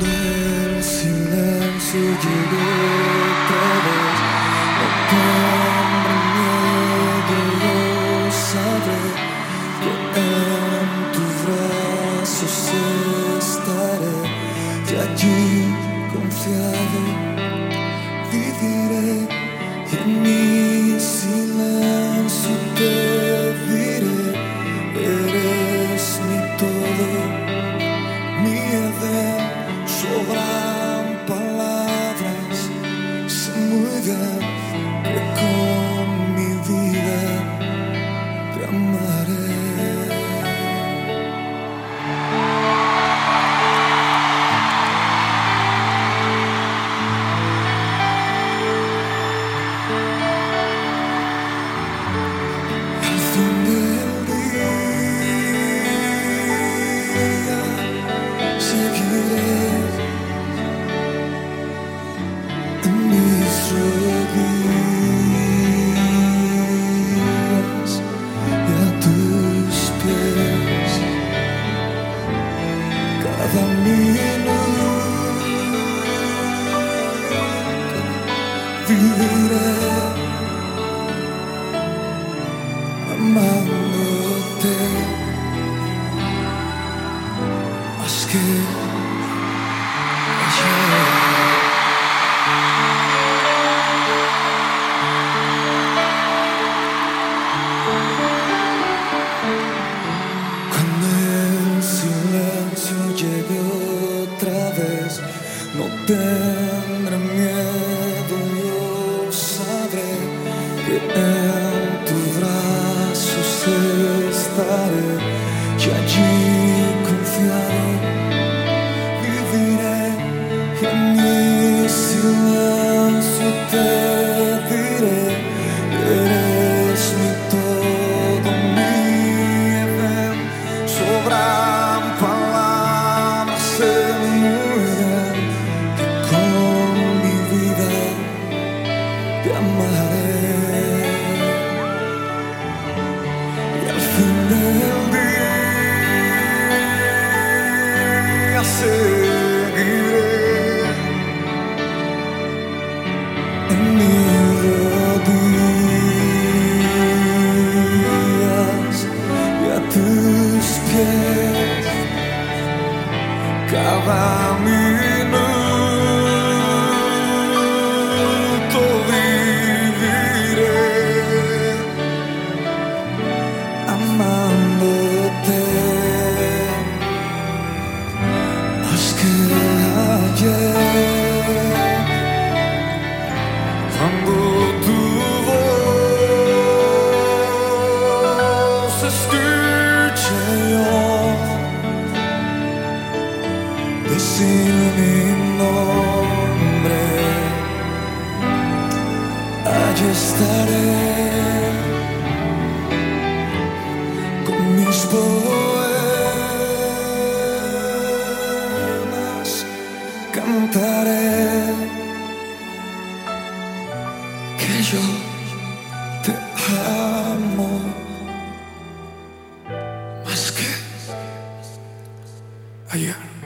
Cuando el silencio llegó otra vez, no yo sabré que en tus brazos estaré y allí confiado viviré y en mi silencio viviré amándote más que ayer. Cuando el silencio llegue otra vez, no tendré μυρωδίας για τους πιες Allí estaré con mis poemas, cantaré que yo te amo más que ayer.